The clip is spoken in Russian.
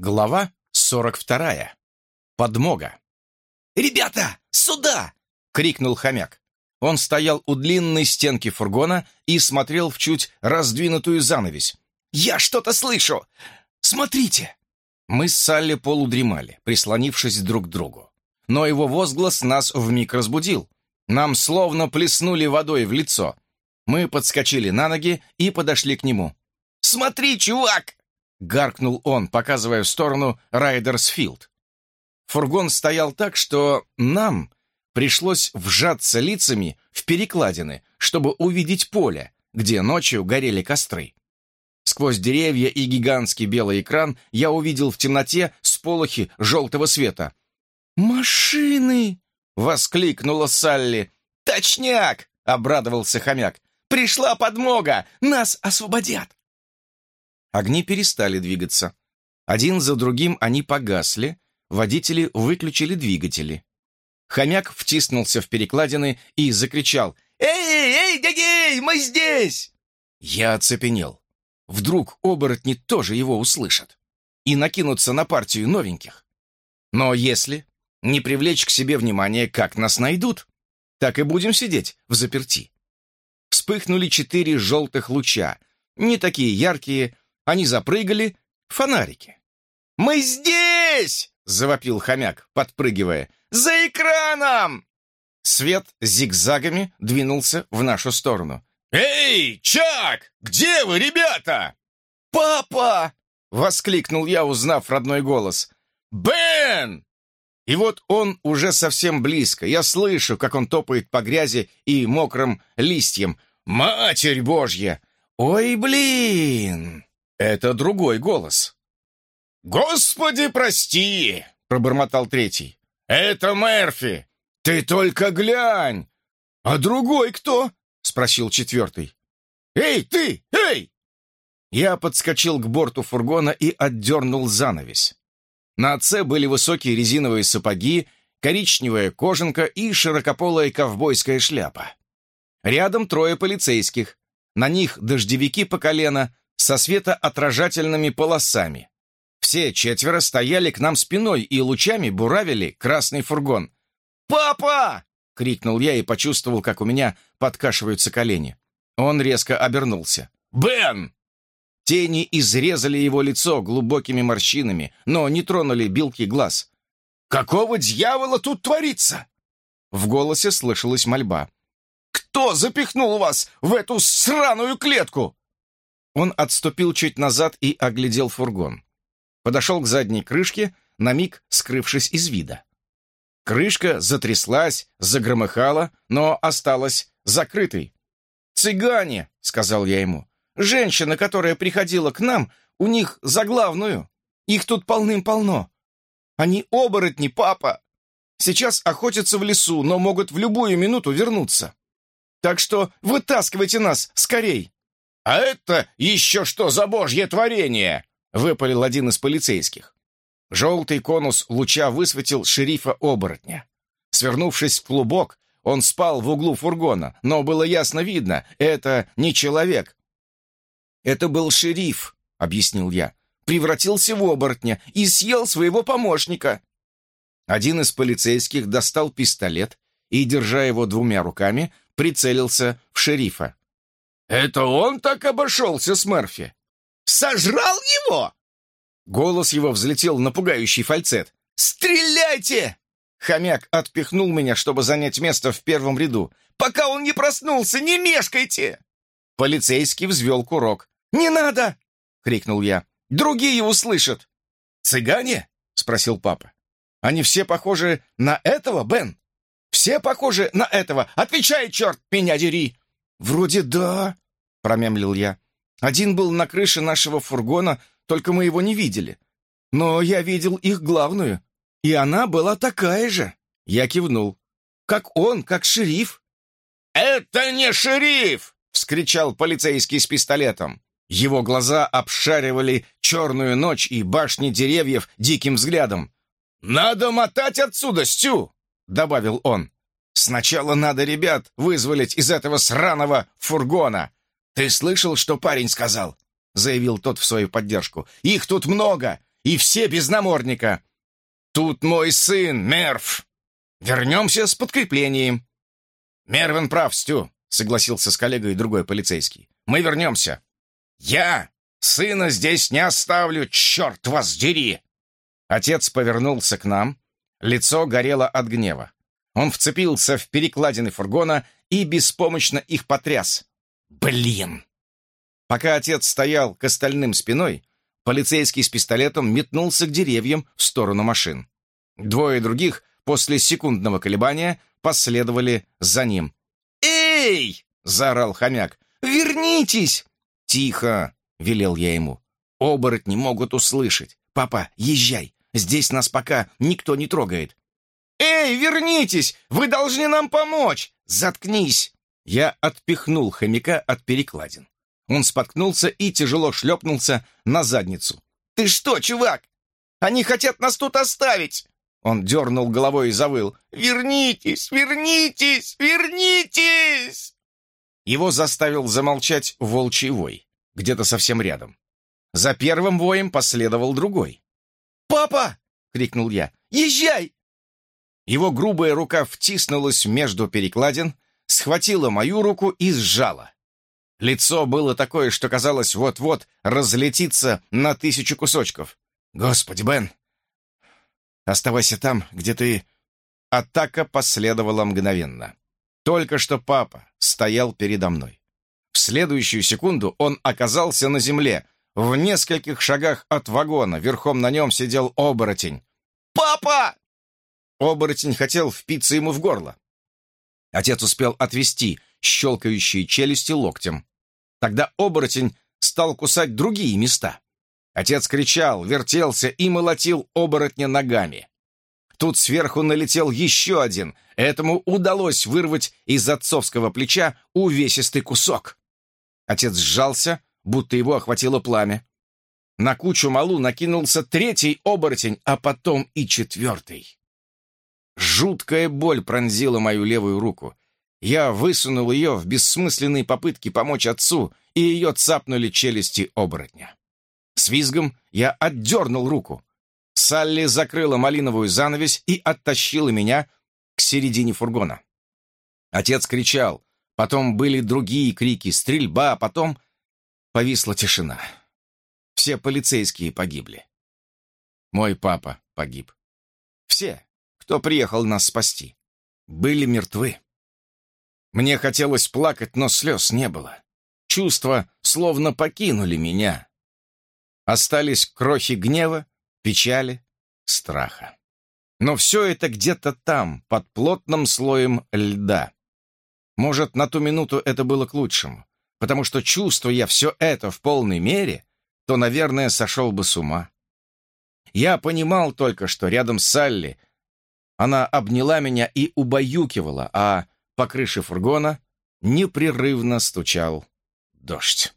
Глава 42. Подмога. «Ребята, сюда!» — крикнул хомяк. Он стоял у длинной стенки фургона и смотрел в чуть раздвинутую занавесь. «Я что-то слышу! Смотрите!» Мы с Салли полудремали, прислонившись друг к другу. Но его возглас нас вмиг разбудил. Нам словно плеснули водой в лицо. Мы подскочили на ноги и подошли к нему. «Смотри, чувак!» — гаркнул он, показывая в сторону Райдерсфилд. Фургон стоял так, что нам пришлось вжаться лицами в перекладины, чтобы увидеть поле, где ночью горели костры. Сквозь деревья и гигантский белый экран я увидел в темноте сполохи желтого света. «Машины!» — воскликнула Салли. «Точняк!» — обрадовался хомяк. «Пришла подмога! Нас освободят!» Огни перестали двигаться. Один за другим они погасли, водители выключили двигатели. Хомяк втиснулся в перекладины и закричал «Эй, эй, гей, мы здесь!» Я оцепенел. Вдруг оборотни тоже его услышат и накинутся на партию новеньких. Но если не привлечь к себе внимание, как нас найдут, так и будем сидеть в заперти. Вспыхнули четыре желтых луча, не такие яркие, они запрыгали, фонарики. «Мы здесь!» — завопил хомяк, подпрыгивая. «За экраном!» Свет зигзагами двинулся в нашу сторону. «Эй, Чак! Где вы, ребята?» «Папа!» — воскликнул я, узнав родной голос. «Бен!» И вот он уже совсем близко. Я слышу, как он топает по грязи и мокрым листьям. «Матерь Божья! Ой, блин!» Это другой голос. «Господи, прости!» — пробормотал третий. «Это Мерфи! Ты только глянь!» «А другой кто?» — спросил четвертый. «Эй, ты! Эй!» Я подскочил к борту фургона и отдернул занавесь. На отце были высокие резиновые сапоги, коричневая кожанка и широкополая ковбойская шляпа. Рядом трое полицейских. На них дождевики по колено, со светоотражательными полосами. Все четверо стояли к нам спиной и лучами буравили красный фургон. «Папа!» — крикнул я и почувствовал, как у меня подкашиваются колени. Он резко обернулся. «Бен!» Тени изрезали его лицо глубокими морщинами, но не тронули билки глаз. «Какого дьявола тут творится?» В голосе слышалась мольба. «Кто запихнул вас в эту сраную клетку?» Он отступил чуть назад и оглядел фургон. Подошел к задней крышке, на миг скрывшись из вида. Крышка затряслась, загромыхала, но осталась закрытой. «Цыгане!» — сказал я ему. «Женщина, которая приходила к нам, у них за главную. Их тут полным-полно. Они оборотни, папа. Сейчас охотятся в лесу, но могут в любую минуту вернуться. Так что вытаскивайте нас скорей!» «А это еще что за божье творение?» — выпалил один из полицейских. Желтый конус луча высветил шерифа-оборотня. Свернувшись в клубок, он спал в углу фургона, но было ясно видно, это не человек. «Это был шериф», — объяснил я, превратился в оборотня и съел своего помощника. Один из полицейских достал пистолет и, держа его двумя руками, прицелился в шерифа. «Это он так обошелся с Мерфи? Сожрал его?» Голос его взлетел на пугающий фальцет. «Стреляйте!» Хомяк отпихнул меня, чтобы занять место в первом ряду. «Пока он не проснулся, не мешкайте!» Полицейский взвел курок. «Не надо!» — крикнул я. «Другие услышат!» «Цыгане?» — спросил папа. «Они все похожи на этого, Бен?» «Все похожи на этого! Отвечай, черт меня дери!» «Вроде да», — промямлил я. «Один был на крыше нашего фургона, только мы его не видели. Но я видел их главную, и она была такая же». Я кивнул. «Как он, как шериф». «Это не шериф!» — вскричал полицейский с пистолетом. Его глаза обшаривали черную ночь и башни деревьев диким взглядом. «Надо мотать отсюда, Стю!» — добавил он. Сначала надо ребят вызволить из этого сраного фургона. Ты слышал, что парень сказал? Заявил тот в свою поддержку. Их тут много. и все без намордника. Тут мой сын, Мерв. Вернемся с подкреплением. Мервин прав, Стю, согласился с коллегой другой полицейский. Мы вернемся. Я сына здесь не оставлю, черт вас дери! Отец повернулся к нам, лицо горело от гнева. Он вцепился в перекладины фургона и беспомощно их потряс. Блин! Пока отец стоял к остальным спиной, полицейский с пистолетом метнулся к деревьям в сторону машин. Двое других после секундного колебания последовали за ним. «Эй!» — заорал хомяк. «Вернитесь!» «Тихо!» — велел я ему. «Оборотни могут услышать. Папа, езжай. Здесь нас пока никто не трогает». «Эй, вернитесь! Вы должны нам помочь!» «Заткнись!» Я отпихнул хомяка от перекладин. Он споткнулся и тяжело шлепнулся на задницу. «Ты что, чувак? Они хотят нас тут оставить!» Он дернул головой и завыл. «Вернитесь! Вернитесь! Вернитесь!» Его заставил замолчать волчий вой, где-то совсем рядом. За первым воем последовал другой. «Папа!» — крикнул я. «Езжай!» Его грубая рука втиснулась между перекладин, схватила мою руку и сжала. Лицо было такое, что казалось вот-вот разлетится на тысячу кусочков. «Господи, Бен! Оставайся там, где ты...» Атака последовала мгновенно. Только что папа стоял передо мной. В следующую секунду он оказался на земле, в нескольких шагах от вагона, верхом на нем сидел оборотень. «Папа!» Оборотень хотел впиться ему в горло. Отец успел отвести щелкающие челюсти локтем. Тогда оборотень стал кусать другие места. Отец кричал, вертелся и молотил оборотня ногами. Тут сверху налетел еще один. Этому удалось вырвать из отцовского плеча увесистый кусок. Отец сжался, будто его охватило пламя. На кучу малу накинулся третий оборотень, а потом и четвертый. Жуткая боль пронзила мою левую руку. Я высунул ее в бессмысленные попытки помочь отцу, и ее цапнули челюсти оборотня. С визгом я отдернул руку. Салли закрыла малиновую занавесь и оттащила меня к середине фургона. Отец кричал, потом были другие крики, стрельба, а потом повисла тишина. Все полицейские погибли. Мой папа погиб. Все, кто приехал нас спасти, были мертвы. Мне хотелось плакать, но слез не было. Чувства словно покинули меня. Остались крохи гнева, печали, страха. Но все это где-то там, под плотным слоем льда. Может, на ту минуту это было к лучшему, потому что чувствуя все это в полной мере, то, наверное, сошел бы с ума. Я понимал только, что рядом с Салли она обняла меня и убаюкивала, а по крыше фургона непрерывно стучал дождь.